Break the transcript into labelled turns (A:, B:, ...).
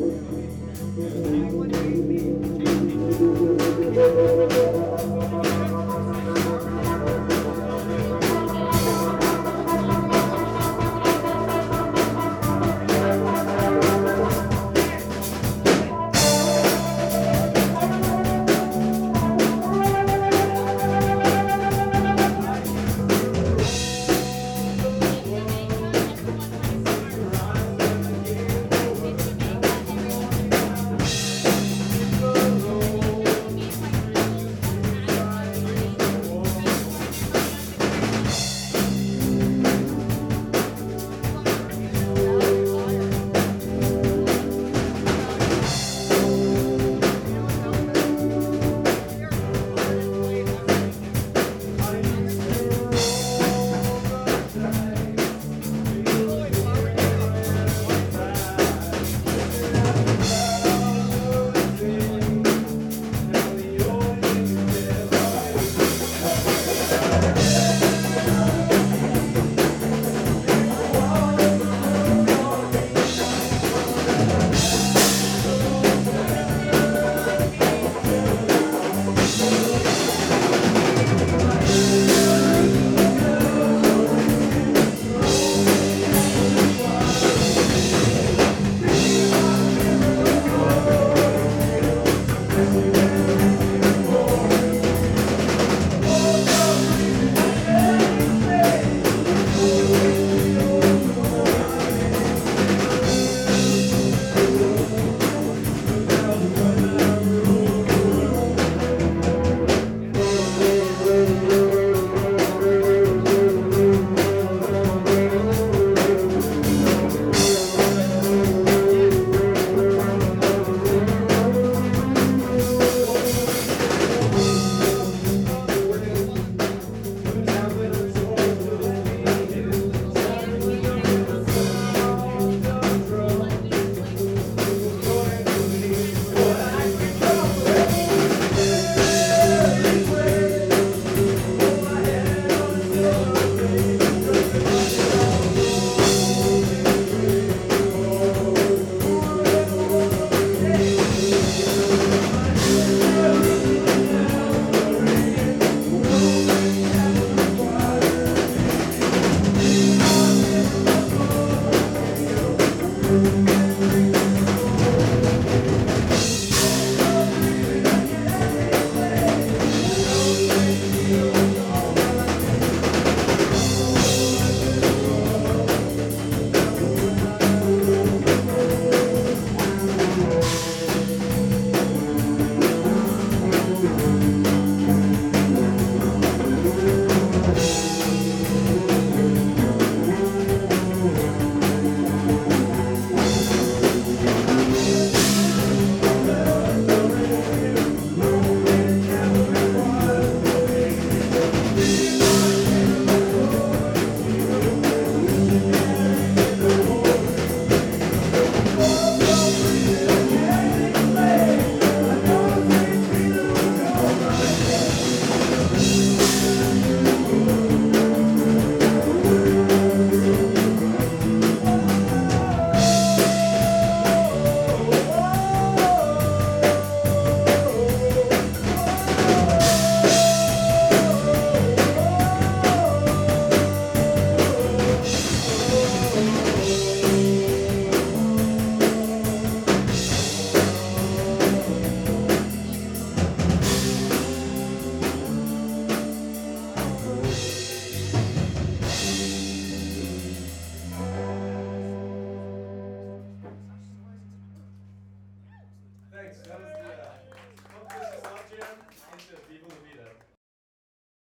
A: Thank you. you. you.